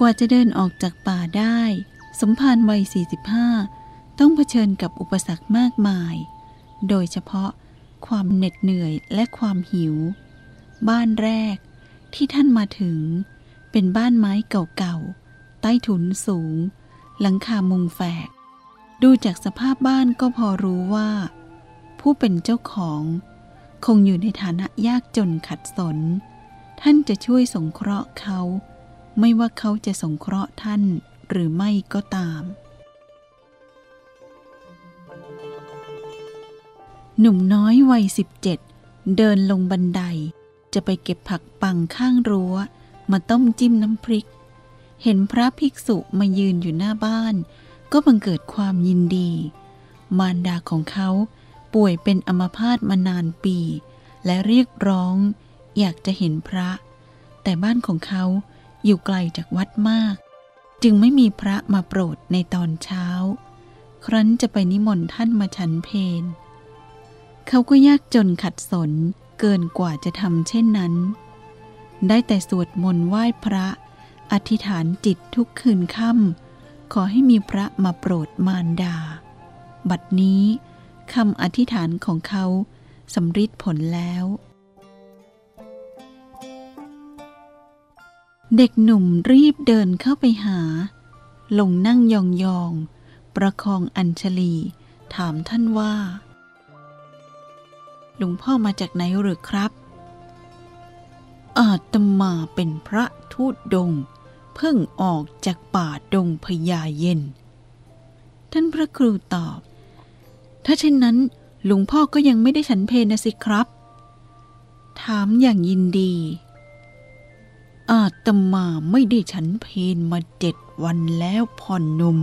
กว่าจะเดินออกจากป่าได้ สมภารวัย 45 ต้องเผชิญกับอุปสรรคมากมาย โดยเฉพาะความเหน็ดเหนื่อยและความหิว บ้านแรกที่ท่านมาถึง เป็นบ้านไม้เก่าๆ ใต้ถุนสูง หลังคามุงแฝก ดูจากสภาพบ้านก็พอรู้ว่า ผู้เป็นเจ้าของ คงอยู่ในฐานะยากจนขัดสน ท่านจะช่วยสงเคราะห์เขา ไม่ว่าเขาจะสงเคราะห์ท่านหรือไม่ก็ตาม หนุ่มน้อยวัยสิบเจ็ดเดินลงบันได จะไปเก็บผักปังข้างรั้ว มาต้มจิ้มน้ำพริก เห็นพระภิกษุมายืนอยู่หน้าบ้าน ก็บังเกิดความยินดี มารดาของเขาป่วยเป็นอัมพาตมานานปี และเรียกร้องอยากจะเห็นพระ แต่บ้านของเขา อยู่ไกลจากวัดมาก จึงไม่มีพระมาโปรดในตอนเช้า ครั้นจะไปนิมนต์ท่านมาฉันเพนเขาก็ยากจนขัดสนเกินกว่าจะทำเช่นนั้น ได้แต่สวดมนต์ไหว้พระ อธิษฐานจิตทุกคืนค่ำขอให้มีพระมาโปรดมารดา บัดนี้คำอธิษฐานของเขาสำฤทธิ์ผลแล้ว เด็กหนุ่มรีบเดินเข้าไปหา ลงนั่งยองๆ ประคองอัญชลี ถามท่านว่า หลวงพ่อมาจากไหนหรือครับ อาตมาเป็นพระทูตดง เพิ่งออกจากป่าดงพญาเย็น ท่านพระครูตอบ ถ้าเช่นนั้น หลวงพ่อก็ยังไม่ได้ฉันเพลนะสิครับ ถามอย่างยินดี อาตมาไม่ได้ฉันเพลมาเจ็ดวันแล้วพ่อนหนุ่ม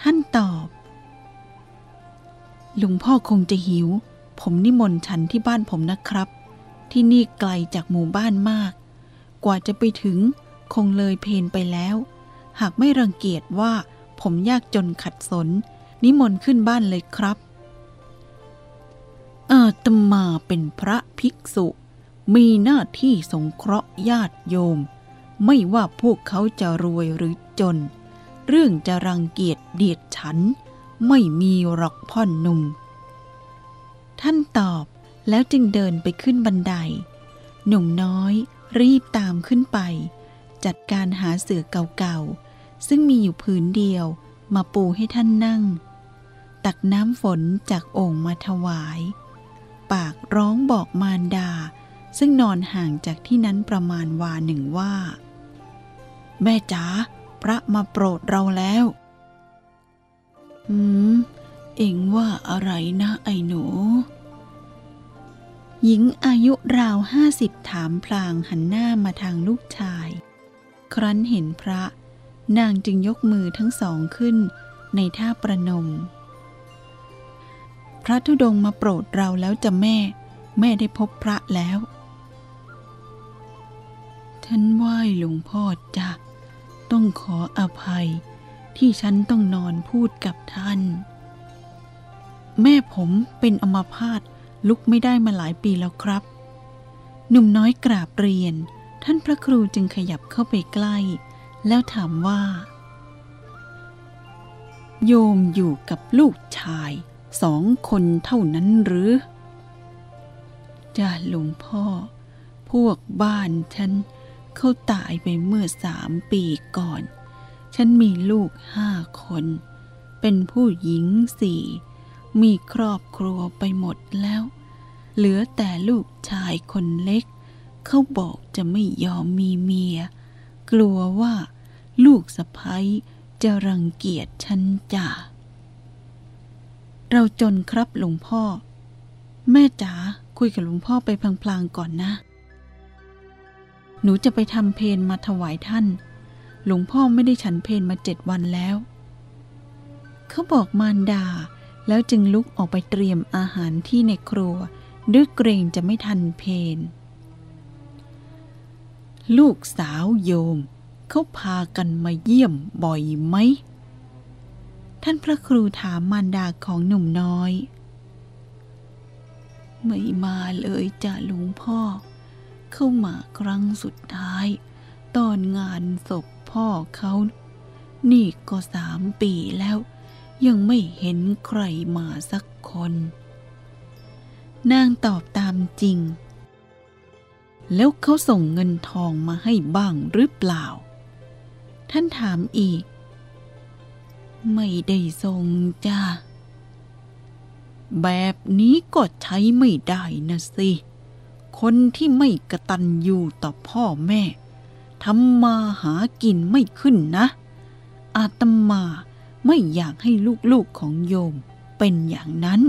ท่านตอบลวงพ่อคงจะหิว ผมนิมนต์ฉันที่บ้านผมนะครับ ที่นี่ไกลจากหมู่บ้านมาก กว่าจะไปถึงคงเลยเพนไปแล้ว หากไม่รังเกียจว่าผมยากจนขัดสน นิมนต์ขึ้นบ้านเลยครับอาตมาเป็นพระภิกษุ มีหน้าที่สงเคราะห์ญาติโยม ไม่ว่าพวกเขาจะรวยหรือจน เรื่องจะรังเกียจเดียดฉัน ไม่มีหรอกพ่อนหนุ่ม ท่านตอบแล้วจึงเดินไปขึ้นบันได หนุ่มน้อยรีบตามขึ้นไป จัดการหาเสือเก่าๆ ซึ่งมีอยู่ผืนเดียวมาปูให้ท่านนั่ง ตักน้ำฝนจากโอ่งมาถวาย ปากร้องบอกมารดา ซึ่งนอนห่างจากที่นั้นประมาณวาหนึ่งว่า แม่จ๋าพระมาโปรดเราแล้วหืม เอ็งว่าอะไรนะไอ้หนู หญิงอายุราวห้าสิบถามพลางหันหน้ามาทางลูกชาย ครั้นเห็นพระ นางจึงยกมือทั้งสองขึ้นในท่าประนม พระธุดงมาโปรดเราแล้วจะแม่ แม่ได้พบพระแล้ว ท่านไหว้หลวงพ่อจ้ะ ต้องขออภัยที่ฉันต้องนอนพูดกับท่าน แม่ผมเป็นอมพาตลุกไม่ได้มาหลายปีแล้วครับ หนุ่มน้อยกราบเรียน ท่านพระครูจึงขยับเข้าไปใกล้ แล้วถามว่า โยมอยู่กับลูกชายสองคนเท่านั้นหรือจ้าหลวงพ่อ พวกบ้านฉัน เขาตายไปเมื่อสามปีก่อน ฉันมีลูกห้าคน เป็นผู้หญิงสี่ มีครอบครัวไปหมดแล้ว เหลือแต่ลูกชายคนเล็ก เขาบอกจะไม่ยอมมีเมีย กลัวว่าลูกสะพ้ยจะรังเกียจฉันจ้ะเราจนครับหลวงพ่อ แม่จ๋าคุยกับหลวงพ่อไปพลางๆก่อนนะ หนูจะไปทำเพนมาถวายท่าน หลวงพ่อไม่ได้ฉันเพนมาเจ็ดวันแล้ว เขาบอกมารดา แล้วจึงลุกออกไปเตรียมอาหารที่ในครัว ด้วยเกรงจะไม่ทันเพน ลูกสาวโยม เขาพากันมาเยี่ยมบ่อยไหม ท่านพระครูถามมารดาของหนุ่มน้อย ไม่มาเลยจ้ะหลวงพ่อ เข้ามาครั้งสุดท้ายตตอนงานศพพ่อเขา นี่ก็สามปีแล้ว ยังไม่เห็นใครมาสักคน นางตอบตามจริง แล้วเขาส่งเงินทองมาให้บ้างหรือเปล่า ท่านถามอีก ไม่ได้ส่งจ้าแบบนี้ก็ใช้ไม่ได้นะสิ คนที่ไม่กระตันอยู่ต่อพ่อแม่ทำมาหากินไม่ขึ้นนะ อาตมาไม่อยากให้ลูกๆของโยมเป็นอย่างนั้น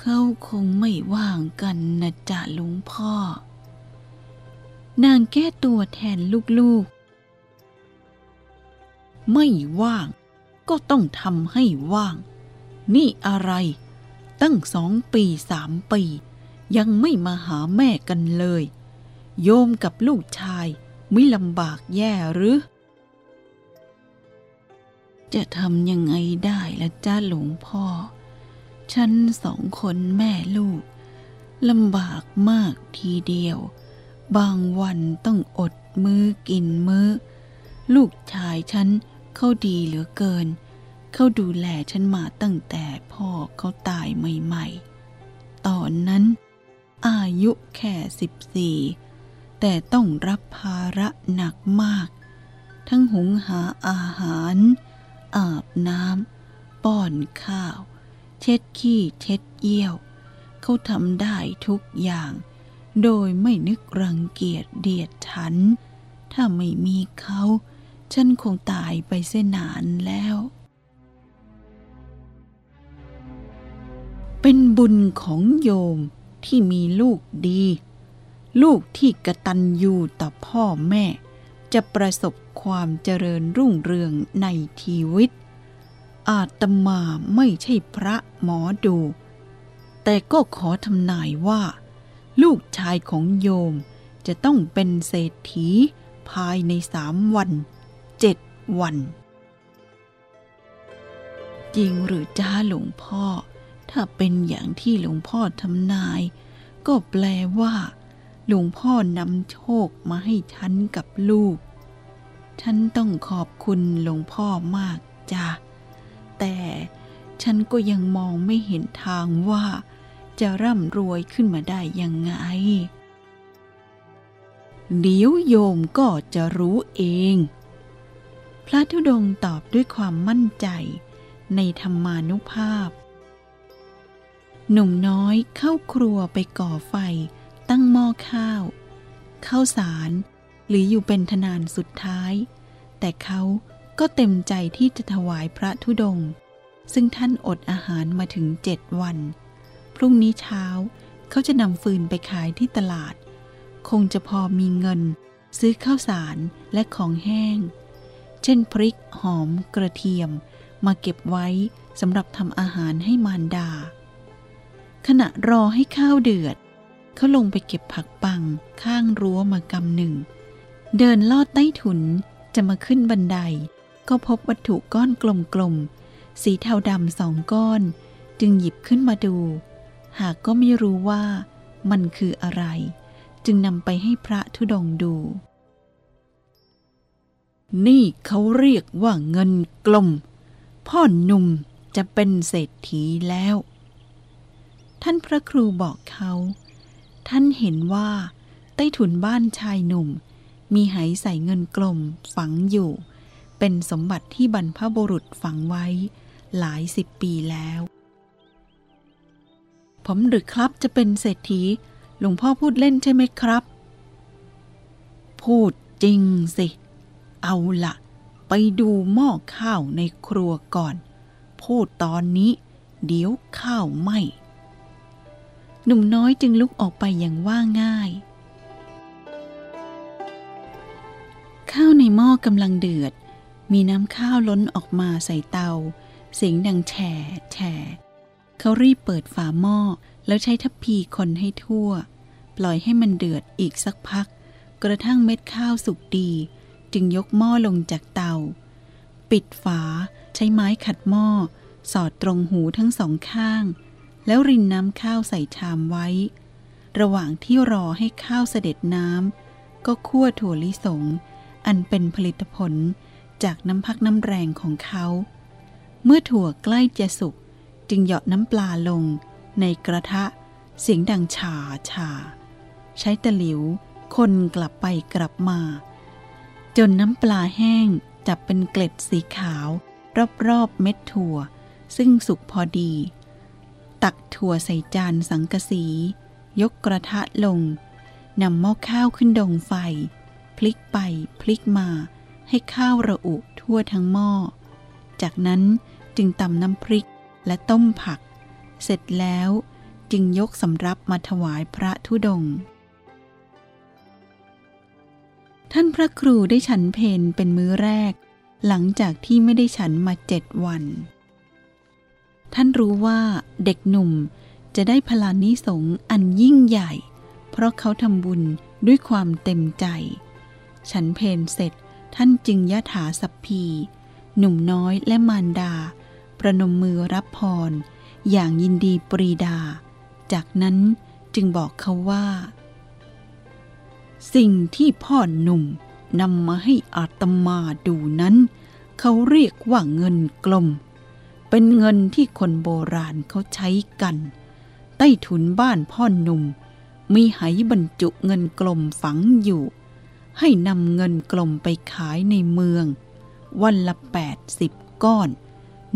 เขาคงไม่ว่างกันนะจ๊ะหลวงพ่อ นางแก้ตัวแทนลูกๆ ไม่ว่างก็ต้องทำให้ว่าง นี่อะไร ตั้งสองปีสามปี ยังไม่มาหาแม่กันเลย โยมกับลูกชายไม่ลำบากแย่หรือ จะทำยังไงได้ละจ้าหลวงพ่อ ฉันสองคนแม่ลูกลำบากมากทีเดียว บางวันต้องอดมื้อกินมื้อ ลูกชายฉันเขาดีเหลือเกิน เขาดูแลฉันมาตั้งแต่พ่อเขาตายใหม่ ๆ ตอนนั้น อายุแค่สิบสี่แต่ต้องรับภาระหนักมาก ทั้งหุงหาอาหาร อาบน้ำป้อนข้าว เช็ดขี้เช็ดเยี่ยว เขาทำได้ทุกอย่าง โดยไม่นึกรังเกียจเดียดฉัน ถ้าไม่มีเขา ฉันคงตายไปเส้นานแล้วเป็นบุญของโยม ที่มีลูกดี ลูกที่กระตันยูต่อพ่อแม่ จะประสบความเจริญรุ่งเรืองในชีวิต อาตมาไม่ใช่พระหมอดู แต่ก็ขอทำนายว่า ลูกชายของโยมจะต้องเป็นเศรษฐีภายในสามวันเจ็ดวัน จริงหรือจ้าหลวงพ่อ ถ้าเป็นอย่างที่หลวงพ่อทำนาย ก็แปลว่า หลวงพ่อนำโชคมาให้ฉันกับลูก ฉันต้องขอบคุณหลวงพ่อมากจ้ะแต่ฉันก็ยังมองไม่เห็นทางว่า จะร่ำรวยขึ้นมาได้ยังไง เดี๋ยวโยมก็จะรู้เอง พระธุดงค์ตอบด้วยความมั่นใจในธรรมานุภาพ หนุ่มน้อยเข้าครัวไปก่อไฟ ตั้งหม้อข้าว ข้าวสารหรืออยู่เป็นทนานสุดท้าย แต่เขาก็เต็มใจที่จะถวายพระธุดง ซึ่งท่านอดอาหารมาถึงเจ็ดวัน พรุ่งนี้เช้าเขาจะนำฟืนไปขายที่ตลาด คงจะพอมีเงิน ซื้อข้าวสารและของแห้ง เช่นพริกหอมกระเทียม มาเก็บไว้สำหรับทำอาหารให้มารดา ขณะรอให้ข้าวเดือด เขาลงไปเก็บผักปังข้างรั้วมากำหนึ่ง เดินลอดใต้ถุนจะมาขึ้นบันได ก็พบวัตถุก้อนกลมๆ สีเทาดำสองก้อน จึงหยิบขึ้นมาดู หากก็ไม่รู้ว่ามันคืออะไร จึงนำไปให้พระธุดงค์ดู นี่เขาเรียกว่าเงินกลม พ่อหนุ่มจะเป็นเศรษฐีแล้ว ท่านพระครูบอกเขา ท่านเห็นว่า ใต้ถุนบ้านชายหนุ่ม มีไหใส่เงินกลมฝังอยู่ เป็นสมบัติที่บรรพบุรุษฝังไว้ หลายสิบปีแล้ว ผมหรือครับจะเป็นเศรษฐีหลวงพ่อพูดเล่นใช่ไหมครับ พูดจริงสิ เอาละไปดูหม้อข้าวในครัวก่อน พูดตอนนี้ เดี๋ยวข้าวไหม หนุ่มน้อยจึงลุกออกไปอย่างว่าง่าย ข้าวในหม้อกำลังเดือด มีน้ำข้าวล้นออกมาใส่เตา เสียงดังแฉ่แฉ่เขารีบเปิดฝาหม้อแล้วใช้ทัพพีคนให้ทั่ว ปล่อยให้มันเดือดอีกสักพัก กระทั่งเม็ดข้าวสุกดี จึงยกหม้อลงจากเตา ปิดฝาใช้ไม้ขัดหม้อ สอดตรงหูทั้งสองข้าง แล้วรินน้ำข้าวใส่ชามไว้ ระหว่างที่รอให้ข้าวเสด็จน้ำก็คั่วถั่วลิสง อันเป็นผลิตผลจากน้ำพักน้ำแรงของเขา เมื่อถั่วใกล้จะสุกจึงเหยาะน้ำปลาลง ในกระทะ เสียงดังฉาฉาใช้ตะหลิว คนกลับไปกลับมา จนน้ำปลาแห้งจับเป็นเกล็ดสีขาว รอบๆเม็ดถั่ว ซึ่งสุกพอดี ตักถั่วใส่จานสังกะสี ยกกระทะลงนำหม้อข้าวขึ้นดงไฟ พลิกไปพลิกมาให้ข้าวระอุทั่วทั้งหม้อ จากนั้นจึงตำน้ำพริกและต้มผัก เสร็จแล้วจึงยกสำรับมาถวายพระธุดง ท่านพระครูได้ฉันเพนเป็นมื้อแรก หลังจากที่ไม่ได้ฉันมาเจ็ดวัน ท่านรู้ว่าเด็กหนุ่มจะได้พลานิสงอันยิ่งใหญ่ เพราะเขาทำบุญด้วยความเต็มใจ ฉันเพนเสร็จท่านจึงยะถาสัพพี หนุ่มน้อยและมารดา ประนมมือรับพร อย่างยินดีปรีดา จากนั้นจึงบอกเขาว่า สิ่งที่พ่อหนุ่มนำมาให้อาตมาดูนั้น เขาเรียกว่าเงินกลม เป็นเงินที่คนโบราณเขาใช้กัน ใต้ถุนบ้านพ่อหนุ่ม มีไหบรรจุเงินกลมฝังอยู่ ให้นำเงินกลมไปขายในเมือง วันละแปดสิบก้อน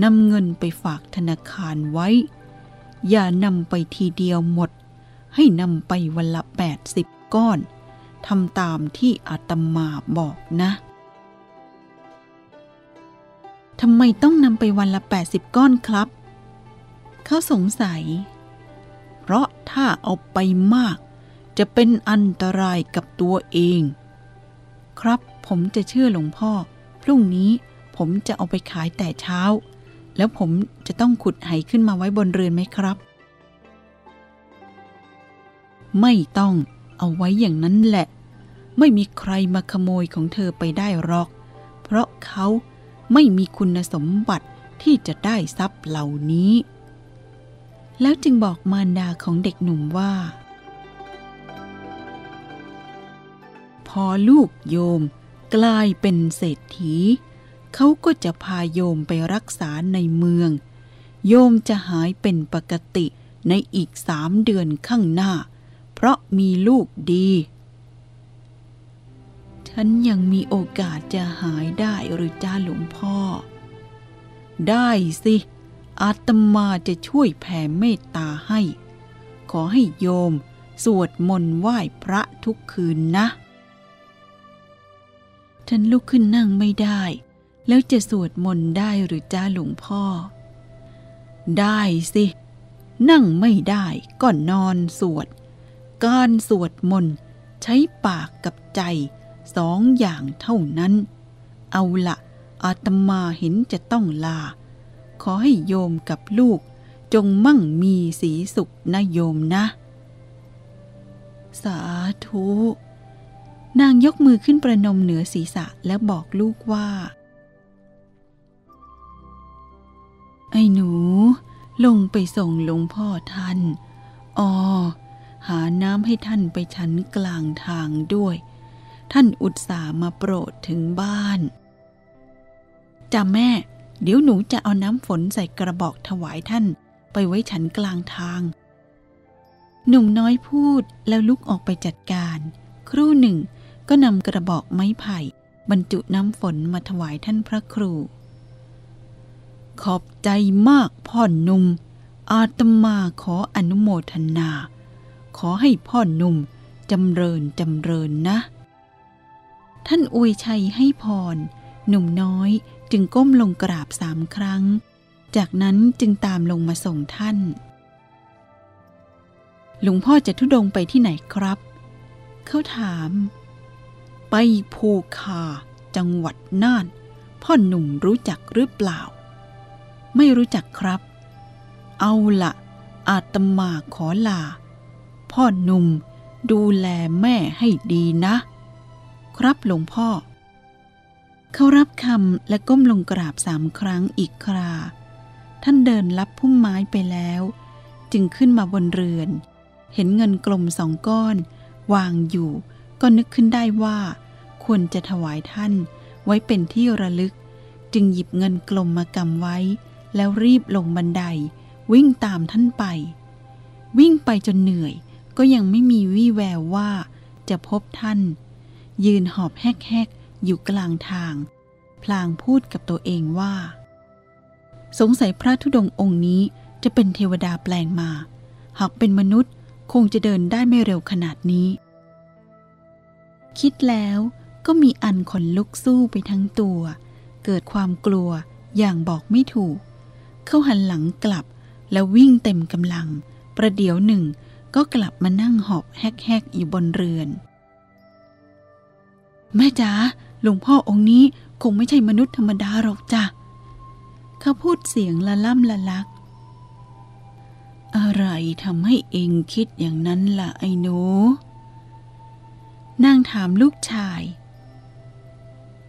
นำเงินไปฝากธนาคารไว้ อย่านำไปทีเดียวหมด ให้นำไปวันละแปดสิบก้อนทำตามที่อาตมาบอกนะ ทำไมต้องนำไปวันละแปดสิบก้อนครับ เขาสงสัย เพราะถ้าเอาไปมาก จะเป็นอันตรายกับตัวเอง ครับผมจะเชื่อหลวงพ่อ พรุ่งนี้ผมจะเอาไปขายแต่เช้า แล้วผมจะต้องขุดไหขึ้นมาไว้บนเรือนไหมครับ ไม่ต้องเอาไว้อย่างนั้นแหละ ไม่มีใครมาขโมยของเธอไปได้หรอก เพราะเขา ไม่มีคุณสมบัติที่จะได้ทรัพย์เหล่านี้ แล้วจึงบอกมารดาของเด็กหนุ่มว่า พอลูกโยมกลายเป็นเศรษฐี เขาก็จะพาโยมไปรักษาในเมือง โยมจะหายเป็นปกติในอีกสามเดือนข้างหน้า เพราะมีลูกดี ฉันยังมีโอกาสจะหายได้หรือจ้าหลวงพ่อ ได้สิ อาตมาจะช่วยแผ่เมตตาให้ ขอให้โยมสวดมนต์ไหว้พระทุกคืนนะ ฉันลุกขึ้นนั่งไม่ได้ แล้วจะสวดมนต์ได้หรือจ้าหลวงพ่อ ได้สิ นั่งไม่ได้ก็นอนสวด การสวดมนต์ใช้ปากกับใจ สองอย่างเท่านั้น เอาละอาตมาเห็นจะต้องลา ขอให้โยมกับลูกจงมั่งมีสีสุขนะโยมนะ สาธุ นางยกมือขึ้นประนมเหนือศีรษะแล้วบอกลูกว่า ไอ้หนู ลงไปส่งหลวงพ่อท่านอ๋อหาน้ำให้ท่านไปฉันกลางทางด้วย ท่านอุตส่าห์มาโปรดถึงบ้านจ้าแม่ เดี๋ยวหนูจะเอาน้ำฝนใส่กระบอกถวายท่านไปไว้ฉันกลางทาง หนุ่มน้อยพูดแล้วลุกออกไปจัดการ ครู่หนึ่งก็นำกระบอกไม้ไผ่ บรรจุน้ำฝนมาถวายท่านพระครู ขอบใจมากพ่อหนุ่ม อาตมาขออนุโมทนา ขอให้พ่อหนุ่มจำเริญจำเริญนะ ท่านอวยชัยให้พร หนุ่มน้อยจึงก้มลงกราบสามครั้ง จากนั้นจึงตามลงมาส่งท่าน หลวงพ่อจะทุดงไปที่ไหนครับ เขาถาม ไปภูคา จังหวัดน่าน พ่อหนุ่มรู้จักหรือเปล่า ไม่รู้จักครับ เอาละอาตมาขอลา พ่อหนุ่มดูแลแม่ให้ดีนะ ครับหลวงพ่อ เขารับคำและก้มลงกราบสามครั้งอีกครา ท่านเดินลับพุ่มไม้ไปแล้ว จึงขึ้นมาบนเรือน เห็นเงินกลมสองก้อน วางอยู่ก็นึกขึ้นได้ว่า ควรจะถวายท่านไว้เป็นที่ระลึก จึงหยิบเงินกลมมากำไว้ แล้วรีบลงบันได วิ่งตามท่านไป วิ่งไปจนเหนื่อยก็ยังไม่มีวี่แววว่าจะพบท่าน ยืนหอบแฮกๆ อยู่กลางทาง พลางพูดกับตัวเองว่า สงสัยพระธุดงค์องค์นี้จะเป็นเทวดาแปลงมา หากเป็นมนุษย์คงจะเดินได้ไม่เร็วขนาดนี้ คิดแล้วก็มีอันขนลุกสู้ไปทั้งตัว เกิดความกลัวอย่างบอกไม่ถูก เขาหันหลังกลับแล้ววิ่งเต็มกำลัง ประเดี๋ยวหนึ่งก็กลับมานั่งหอบแฮกๆอยู่บนเรือน แม่จ๋าหลวงพ่อองค์นี้คงไม่ใช่มนุษย์ธรรมดาหรอกจ้ะเขาพูดเสียงละล่ำละลัก อะไรทำให้เองคิดอย่างนั้นล่ะไอ้หนูนางถามลูกชาย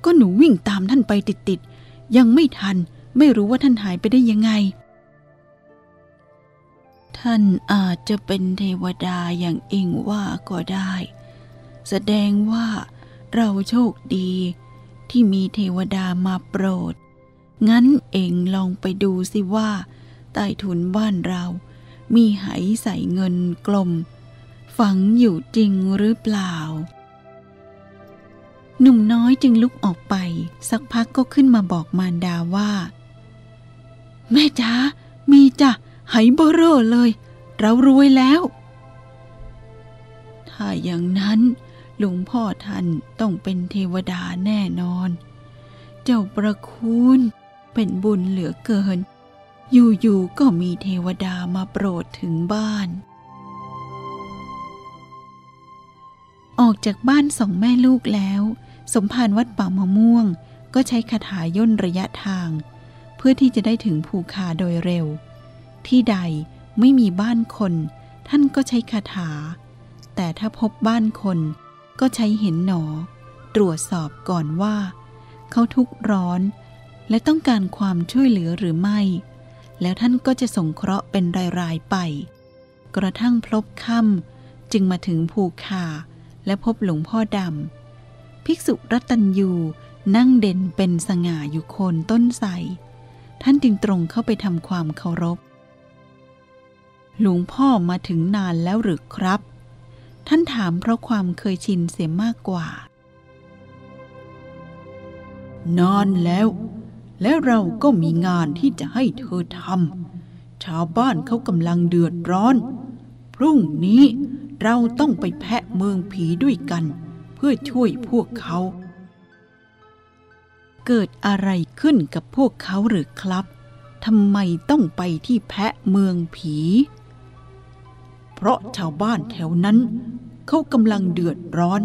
ก็หนูวิ่งตามท่านไปติดๆ ยังไม่ทันไม่รู้ว่าท่านหายไปได้ยังไง ท่านอาจจะเป็นเทวดาอย่างเองว่าก็ได้ แสดงว่า เราโชคดีที่มีเทวดามาโปรด งั้นเองลองไปดูสิว่าใต้ถุนบ้านเรา มีไหใส่เงินกลม ฝังอยู่จริงหรือเปล่า หนุ่มน้อยจึงลุกออกไป สักพักก็ขึ้นมาบอกมารดาว่า แม่จ๋ามีจ้ะไหเบอเรอเลย เรารวยแล้ว ถ้าอย่างนั้น หลวงพ่อท่านต้องเป็นเทวดาแน่นอน เจ้าประคุณเป็นบุญเหลือเกิน อยู่ๆก็มีเทวดามาโปรดถึงบ้าน ออกจากบ้านสองแม่ลูกแล้ว สมภารวัดป่ามะม่วง ก็ใช้คาถาย่นระยะทาง เพื่อที่จะได้ถึงภูคาโดยเร็ว ที่ใดไม่มีบ้านคน ท่านก็ใช้คาถา แต่ถ้าพบบ้านคน ก็ใช้เห็นหนอ ตรวจสอบก่อนว่า เขาทุกข์ร้อน และต้องการความช่วยเหลือหรือไม่ แล้วท่านก็จะส่งเคราะห์เป็นรายๆไป กระทั่งพลบค่ำจึงมาถึงภูคาและพบหลวงพ่อดำภิกษุรัตัญยูนั่งเด่นเป็นสง่าอยู่โคนต้นไทรท่านจึงตรงเข้าไปทำความเคารพ หลวงพ่อมาถึงนานแล้วหรือครับ ท่านถามเพราะความเคยชินเสียมากกว่านานแล้ว และเราก็มีงานที่จะให้เธอทำชาวบ้านเขากำลังเดือดร้อน พรุ่งนี้เราต้องไปแพะเมืองผีด้วยกัน เพื่อช่วยพวกเขา เกิดอะไรขึ้นกับพวกเขาหรือครับทำไมต้องไปที่แพะเมืองผี เพราะชาวบ้านแถวนั้น เขากำลังเดือดร้อน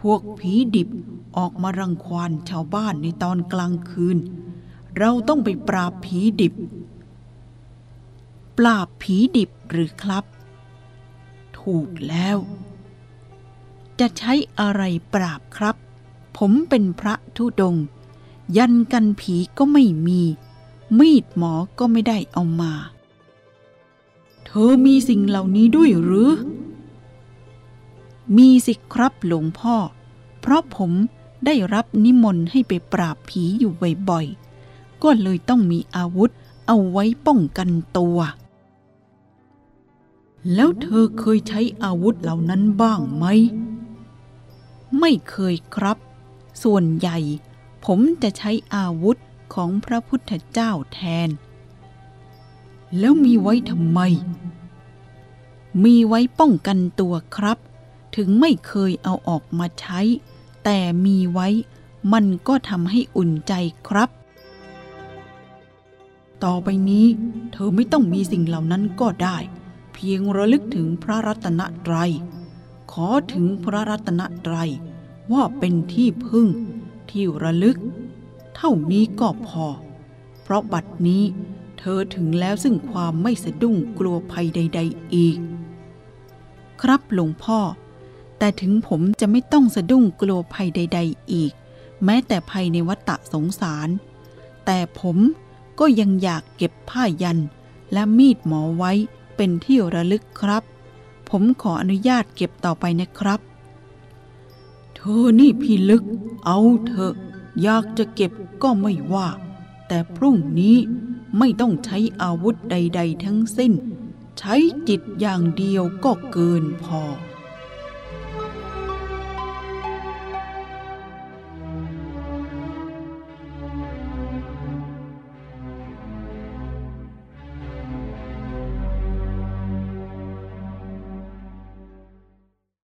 พวกผีดิบออกมารังควานชาวบ้านในตอนกลางคืน เราต้องไปปราบผีดิบ ปราบผีดิบหรือครับ ถูกแล้ว จะใช้อะไรปราบครับ ผมเป็นพระธุดง ยันกันผีก็ไม่มี มีดหมอก็ไม่ได้เอามา เธอมีสิ่งเหล่านี้ด้วยหรือ มีสิครับหลวงพ่อ เพราะผมได้รับนิมนต์ให้ไปปราบผีอยู่บ่อยๆ ก็เลยต้องมีอาวุธเอาไว้ป้องกันตัว แล้วเธอเคยใช้อาวุธเหล่านั้นบ้างไหม ไม่เคยครับ ส่วนใหญ่ ผมจะใช้อาวุธของพระพุทธเจ้าแทน แล้วมีไว้ทำไม มีไว้ป้องกันตัวครับ ถึงไม่เคยเอาออกมาใช้ แต่มีไว้มันก็ทำให้อุ่นใจครับ ต่อไปนี้ เธอไม่ต้องมีสิ่งเหล่านั้นก็ได้ เพียงระลึกถึงพระรัตนตรัย ขอถึงพระรัตนตรัย ว่าเป็นที่พึ่ง ที่ระลึก เท่านี้ก็พอ เพราะบัดนี้เธอถึงแล้วซึ่งความไม่สะดุ้งกลัวภัยใด ๆ อีก ครับหลวงพ่อ แต่ถึงผมจะไม่ต้องสะดุ้งกลัวภัยใด ๆ อีก แม้แต่ภัยในวัฏสงสาร แต่ผมก็ยังอยากเก็บผ้ายัน และมีดหมอไว้เป็นที่ระลึกครับ ผมขออนุญาตเก็บต่อไปนะครับ เธอนี่พี่ลึก เอาเถอะ อยากจะเก็บก็ไม่ว่า แต่พรุ่งนี้ไม่ต้องใช้อาวุธใด ๆ ทั้งสิ้น ใช้จิตอย่างเดียวก็เกินพอ